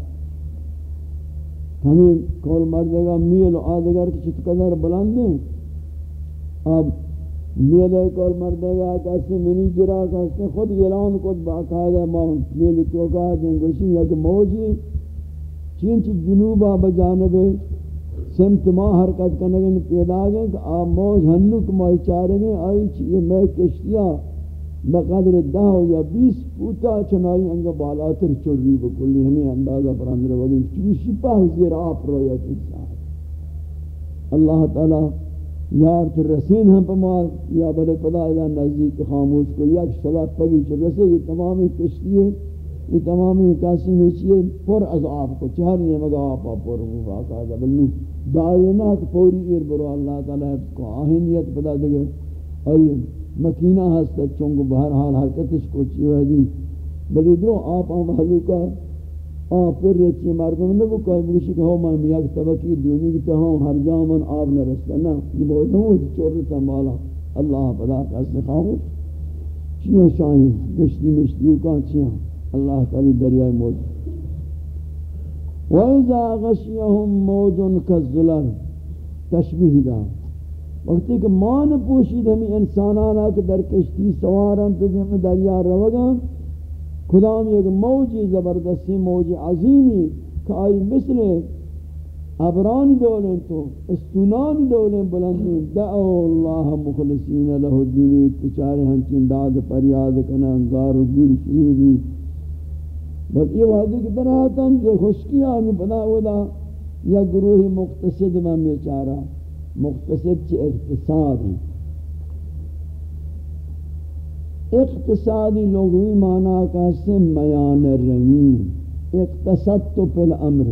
S1: ہمیں کول مردے گا میل و آدھگر کی چیز قدر بلند ہیں۔ اب میلے کول مردے گا کسی منی جرا کسی خود اعلان کود باقاعدہ ما میل تو کا دیں گوشی، یک موجی۔ چینچ جنوبہ بجانب سمت ما حرکت کرنے پیدا گئے کہ آ موج ہنک مائی چارے گئے، آئی چیئے میں کشتیا بقدر دہ یا بیس پوتا چنائی انگا بالاتر چوری بکلی، ہمیں اندازہ پر اندر وگی چوشی پاہ زیر آپ رویت انسان۔ اللہ تعالی یار تر رسین ہم پمال یا بلے پدا الہ نزدیک خاموش کو، یک صلاح پگی چھ رسے، یہ تمامی کشتی یہ تمامی کاسی میں چیئے پر از آپ کو چہر نے مگا آپا پر ہوں واقعا بلنو دائنات پوری ایر برو اللہ تعالی کو آہنیت پدا دے آئیے، مکینہ ہستا چونگو بہرحال حرکتش کو چیوہ دی۔ بلی درو، آپ آم حلوکا آن پر رچی مردم نبو کوئی بگشی کہ ہو میں میاک طبقی دونی کی تہاں ہر جامن آب نرستا نا، یہ بہت نمود چورتا مالا۔ اللہ پدا کا استخامت چیئے شاہی گشتی مشتیو کا چیئے اللہ تعالی دریائے موجود وَإِذَا غَشِيَهُمْ مَوْجٌ كَالظُّلَلِ تشبیح دا۔ وقتی کہ مان پوشید ہمیں انسانانا کہ در کشتی سوارن تو جی ہم دریا روگا خدا ہم ایک موجی زبردستی، موجی عظیمی کہ آئی مثل ابران دولیں تو استونان دولیں بلندیں دعو اللہ مخلصین لہو الدینی تچارے ہنچین داد پریاد کنن گارو گیر شروع بھی بس یہ وحدی کی طرح جو خشکی آنی پدا ہودا یا گروہ مقتصد میں بیچارہ مقتصد چی؟ اقتصاد ہیں اقتصادی لغوی معنی کا سے میان روین اقتصد تو پل امر۔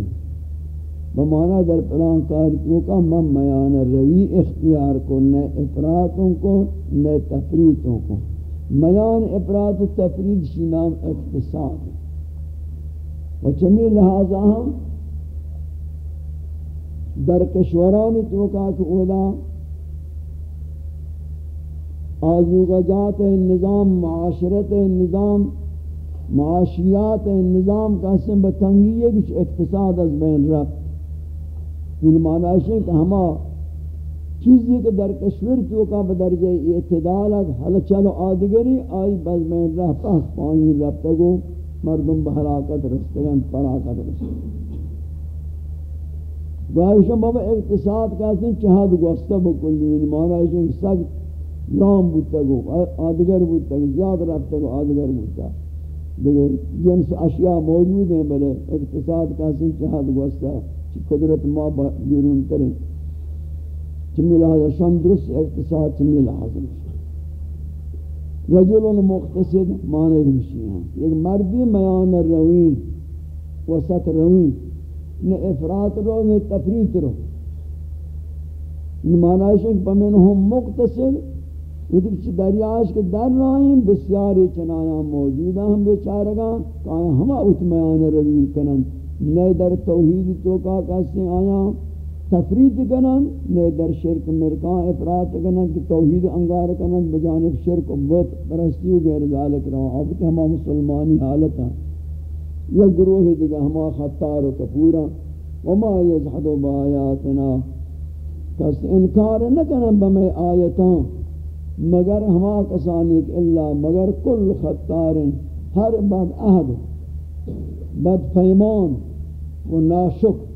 S1: بمعنی در پلان کارتوں کا من میان روی اختیار کو نئے افراتوں کو نئے تفریتوں کو۔ میان افرات و تفرید شی نام اقتصاد و چمی لہذا ہم در کشورانی توقع کہ اولا آزوگجات نظام، معاشرت نظام، معاشیات نظام کا سن بتنگی ہے، کچھ اقتصاد از بین رفت۔ ان معنی ہے کہ ہما چیزی کہ در کشور توقع بدرجہ اعتدال حل چلو آدگری، آئی بز بین رفت پانی رفتگو مردم بحراکت رستگن پراکت رستگن گاہشن بابا اقتصاد کہتے ہیں چہاد گوستا بکلی یعنی مانا ہے کہ سگ رام بودتا گو، آدگر بودتا گو زیاد رفتا گو، آدگر بودتا دیگر جنس اشیاء موجود ہیں، بلے اقتصاد کہتے ہیں چہاد گوستا چی قدرت ما بیرون کریں چمی لحاظ شان درست اقتصاد چمی لحاظ رجل مقتصد معنی رمشی ہیں ایک مردی میان روین، وسط روین نہ افراد رو نہ تفریط رو. نمانائش ہے کہ پمنہم مقتصر یہ دیکھ دریاش کے در رائیں بسیاری چنایا موجودہ ہم بیچارگا کہاں ہما اتمیان رویر کنن نئے در توحید تو کا کہتے آیا تفرید کنن، نئے در شرک مرکان افراد کنن، کہ توحید انگار کنن، بجانب شرک و بت، پرستی و غیر ذالک رہا اب کہ ہما مسلمانی حالت ہیں۔ یا گروہ دیگا ہما خطار و کپورا وما یزحد با آیاتنا۔ کس انکار نکنن بمی آیتان مگر ہما کسانک اللہ مگر کل خطار ہر بد عہد، بد پیمان و ناشک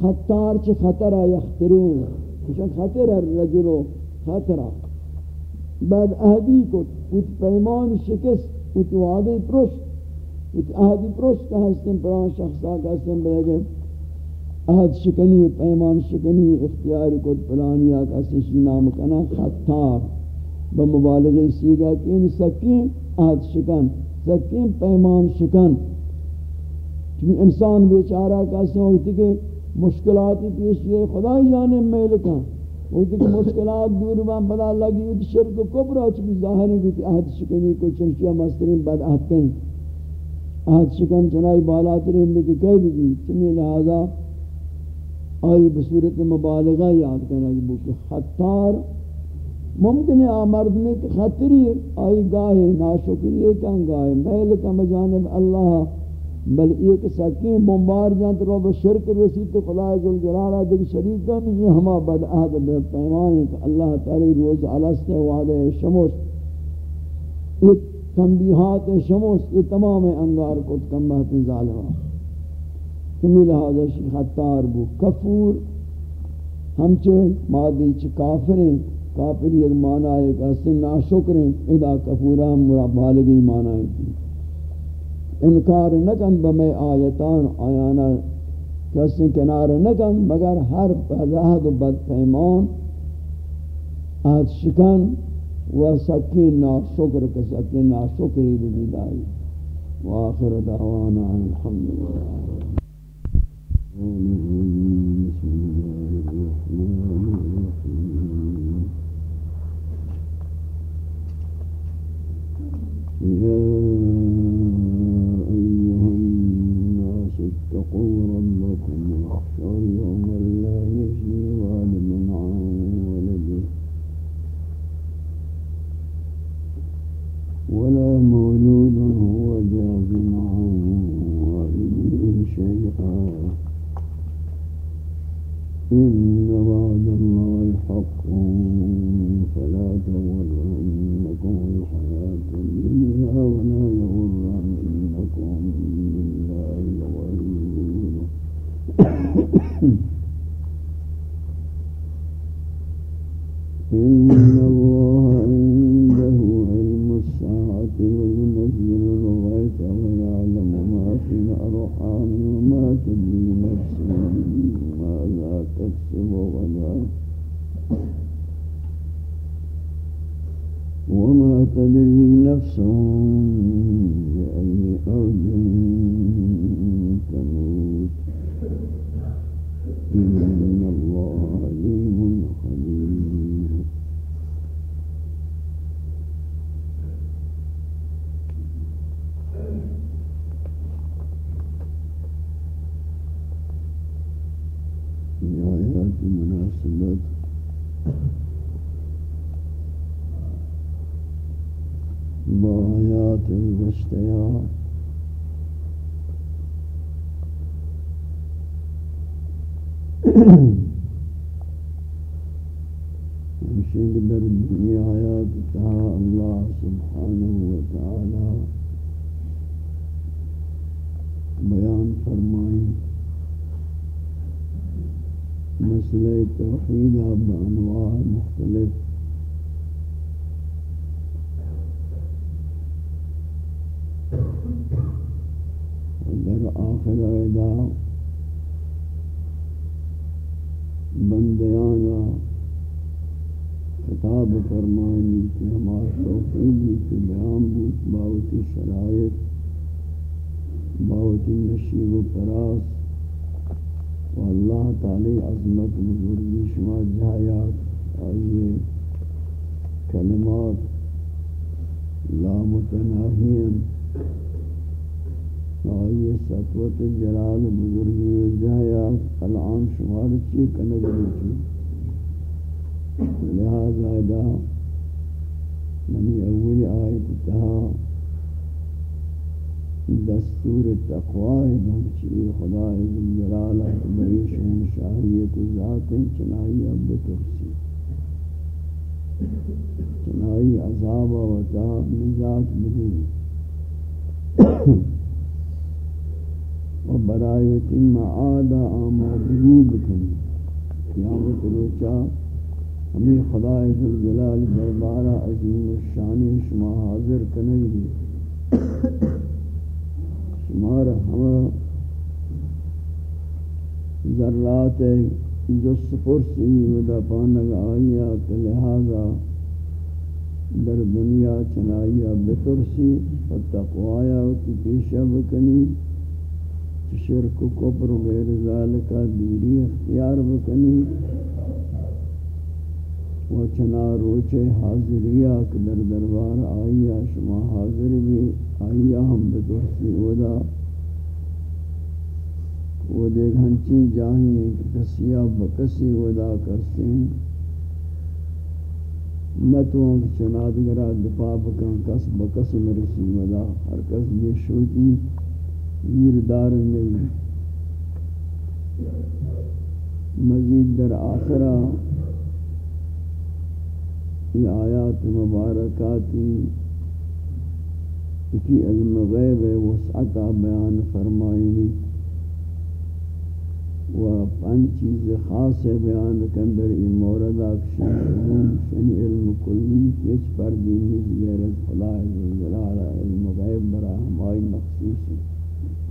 S1: خطار چی خطر یخترون. کشن خطر الرجل خطر بعد بد عہدی کو پیمان شکست وعدی پرشت کچھ آہدی پروش کا ہستن پران شخصا کا ہستن بلے آہد شکنی پیمان شکنی اختیار کت پلانیا کا سشی نام کنا خطار. بمبالغی سیگا کہ ان سکین آہد شکن، سکین پیمان شکن. چونکہ انسان بیچارہ کا ہستن ہوتی کہ مشکلاتی پیش یہ خدای جانے میلکاں ہوتی کہ مشکلات دور بان بدا لگی ہوتی شرک کبرا چونکہ ظاہر ہے کہ آہد شکنی کو چنچیا مسترین بد آہد کہیں۔ شکن چنائی بالاتر ہم کہ کہہ بھی چمی لہذا آئی بصورت مبالغہ یاد کرنا کہ بکر خطار ممکن ہے آمرد میں کہ خطری آئی گاہے ناشکری کن گاہے محل کا مجانب اللہ بل ایک سکین بمبار جانت رو بشرک رسید تو خدا جل جلالہ دیکھ شریک کا نہیں یہ ہما بد عہد بے پیمان کہ اللہ تعالی روز علستے وعدے شمس ایک تنبیحات شموس یہ تمام انگار کو تنبیحات ظالمہ کمی لہذا شی خطار بو، کفور، ہمچے مادی چھ کافریں کافر یک معنی ہے کہ اسن ناشکریں ادا کفورا ہم بالغی معنی ہے انکار نکن بمی آیتان، آیانا کسی کنار نکن، مگر ہر پذہد و بدپیمان آت شکن و سکین ناشکر کا سکین ناشکری بزیدائی وآخر دعوانا الحمد لله بسم الله الرحمن الرحيم يا اتقوا ربكم يوما لا والد عن ولده ولا هو جاز عن والده شيئا. إن وعد الله حق. تدري ہمشہ در دنیا آیات تہا اللہ سبحانہ وتعالی بیان فرمائیں. مسئلہ توحید بانواع مختلف. در آخر ادا بندیانا خطاب فرمانی کہ ہمارا توحیدی کے بیان بود، باوتی شرائط، باوتی نشیب و پراس و اللہ تعالی عظمت بزرگی شما جہایات آئیے کلمات لا متناہین آئیے سطوت جلال بزرگی و جہایات الان شمار چی کنگلی چی لہذا دا منی اول آیت تہا دستور تقوی بمچی خدا جلال بیشون شاہیت ذات چنائی اب ترسی چنائی عذاب و تاب نجات بدی. و برایت معاد آمادگی بکنی قیامت روچا ہمیں خدا جلال دربارہ عظیم الشانی شما حاضر کنگی شمار ہم ذرات جو سپرسی ودا پانگ آئیات لہذا در دنیا چنائیا بترسی فتقوایا کی پیشہ بکنی. شرک و کفر و غیر ذالکہ دوری اختیار بکنی و چنا روچے حاضریہ در دربار آئیا شما حاضر بھی آئیا ہم بدوستی ودا وہ دیکھ ہنچی جاہیں کہ کسیا بکسی ودا کرتے ہیں نتوان چنادگرہ دفاع بکن، کس بکس مرسی ودا ہر کس یہ شوٹی ویردار نہیں مزید در آخرہ یہ آیات مبارکاتی کی علم غیب وسعت بیان فرمائنی۔ و پنج چیز خاص بیان کندر ای مورد اکشن علم علم، کلی پیچ پر دینی غیر خدا جلال علم غیب برا ہمائی مخصوص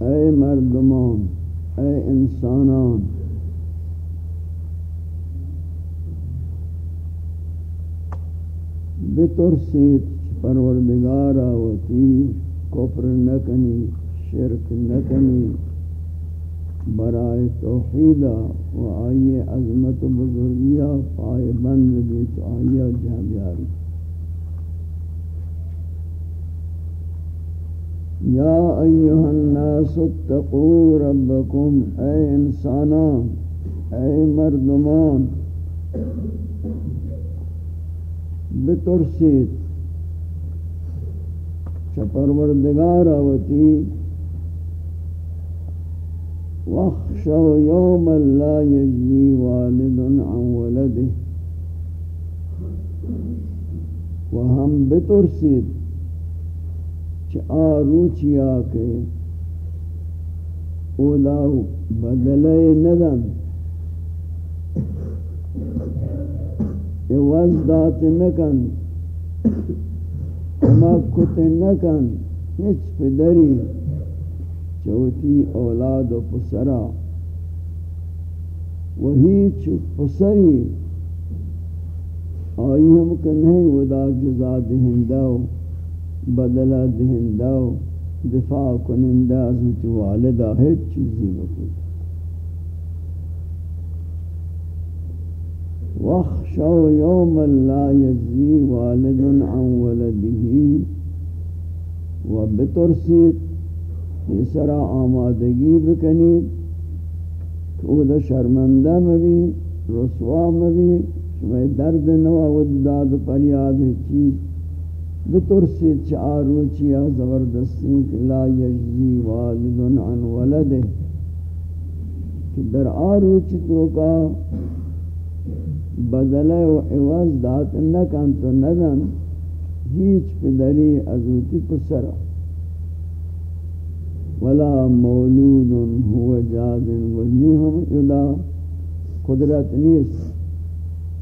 S1: اے مردمان، اے انسانان، بترسید پروردگار آوتی کفر نکنی، شرک نکنی. برائے توحید و آئیے عظمت و بزرگیہ، پائے بند بھی تو آئیے جہ بیاری. يا أيها الناس اتقوا ربكم أي إنسانان أي مردمان بترسید چپروردگار آوتی. وخشو يوما لا یجی والد عن ولده. وهم بترسید. چه آروچی آکے اولا بدلے ندن عوض دات نکن۔ کت نکن۔ ہچ پدری۔ چوتی اولاد و پسرا۔ وہی چ پسری۔ آئی ہم کہ نہیں ودا جزا دہندہ۔ بدلہ دہندہ و دفاع کنندہ از والدہ ہے چیزی بکل واخشوا يوما لا يجزي والد عن ولده وبترسید یہ سرا آمادگی بکنید تو دا شرمندہ مبی رسوا مبی شمع درد نوا وداد پریاد چیز بترسید چا روچیا زبردستی لا یجزی والد عن ولده. کہ در آروچ تو کا بدلے و عوض دات نکن تو ندن. هیچ پدری ازوتی پسرا ولا مولود هو جاد وزنهم یلا قدرت نیست.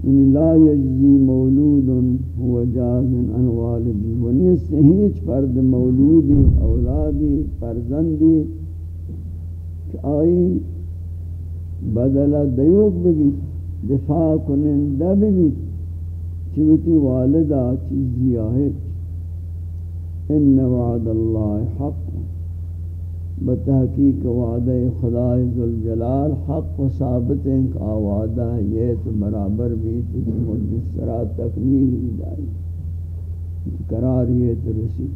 S1: ان لا یجزی مولود هو جاد عن والدی، و نیست هیچ فرد مولودی، اولادی، فرزندی کہ آئی بدلہ دیوک ببیت دفاع کنندہ بھی چوتی والدہ چیزی آئے ان وعد اللہ حق. بتحقیق وعدہ خدا ذوالجلال، حق و ثابت ہیں کہ وعدہ یہ تو برابر بھی تو مجلس سرا تکمیل ہی جائے۔ قرار یہ تو رسی۔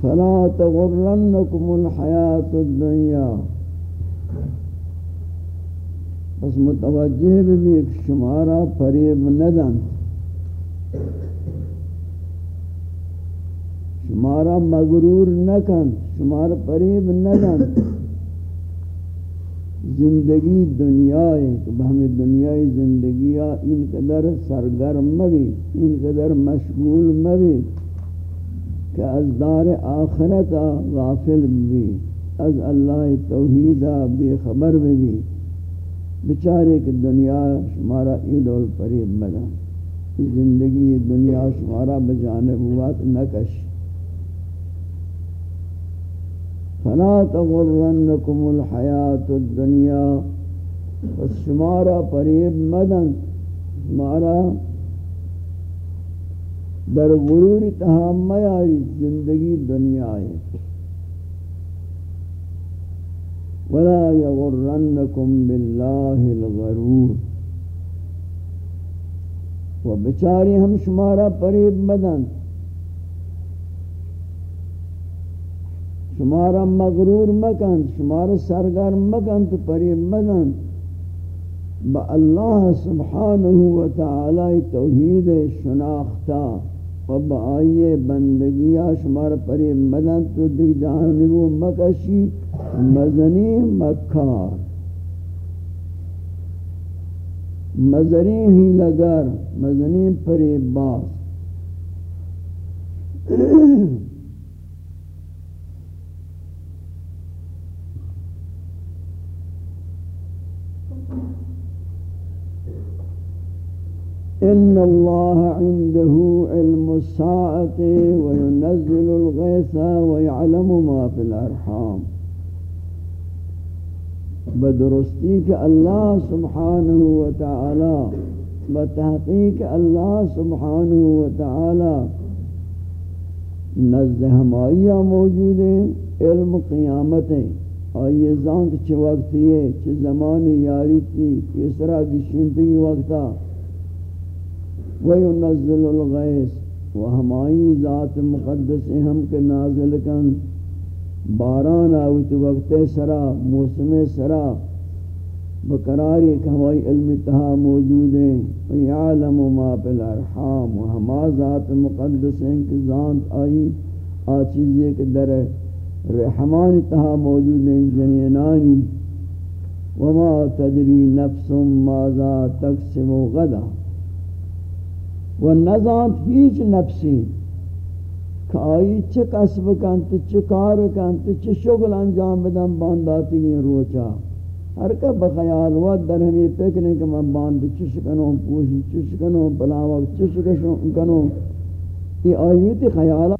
S1: فلا تغرنکم الحیات الدنیا۔ بس متوجہ بھی ایک شمارہ فریب ندن۔ شمارہ مغرور نکن شمارہ فریب ندن زندگی دنیا ہے کہ بہم دنیای زندگی ان قدر سرگرم مبی ان قدر مشغول مبی کہ از دار آخرت غافل بھی، از اللہ توحیدہ بے خبر بھی بچارے کہ دنیا شمارا ایدول پریب مدن زندگی دنیا شمارا بجانب ہوا تو نکش۔ فلا تغرنکم الحیات الدنیا. پس شمارا پریب مدن. شمارا در غرور تہام میاری زندگی دنیا ہے. ولا يغرنكم بالله الغرور. و بچاری ہم شمارا پریب مدن. شمارا مغرور مکن شمارا سرگر مکن تو پری مکن. با اللہ سبحانہ و تعالی توحید شناختا و با آئیے بندگیا شمار پری مدن تو دیکھ جانبو مکشی مزنی مکار مزنی ہی لگر مزنی پری باس <clears throat> ان الله عنده علم الساعة وينزل الغيث ويعلم ما في الارحام بدرستی کہ اللہ سبحانہ وتعالی، بتحقیق اللہ سبحانہ وتعالی نزد ہمائیہ موجود ہیں، علم قیامت ہیں۔ اور یہ زانک چھ وقت یہ، چھ زمان یاری تھی، کس طرح کی شنتی وقتا وَيُنَزِّلُ الْغَيْسِ وَهَمَائِي ذات مقدس ہم کے نازل کن۔ باران آوت وقت سرا، موسم سرا، بقراری کہ ہمائی علم تہا موجود ہیں۔ وَيَعْلَمُ مَا فِي الْأَرْحَامِ وَهَمَا ذات مقدس ہیں کہ ذات آئی، آ چیزیں کہ در رحمان تہا موجود ہیں یعنی جنینانی وما تدری نفس ماذا تکسب غدا۔ و نزانت هیچ نفسی که آیی چه قصب کنت، چه کار کنت، چه شغل انجام بدن بانداتی این روچا. ہر کا بخیال وقت در ہمیں پکنے کہ میں باند چش کنوں پوشی چش کنوں بلا وقت چش کنوں یہ آئیتی خیالات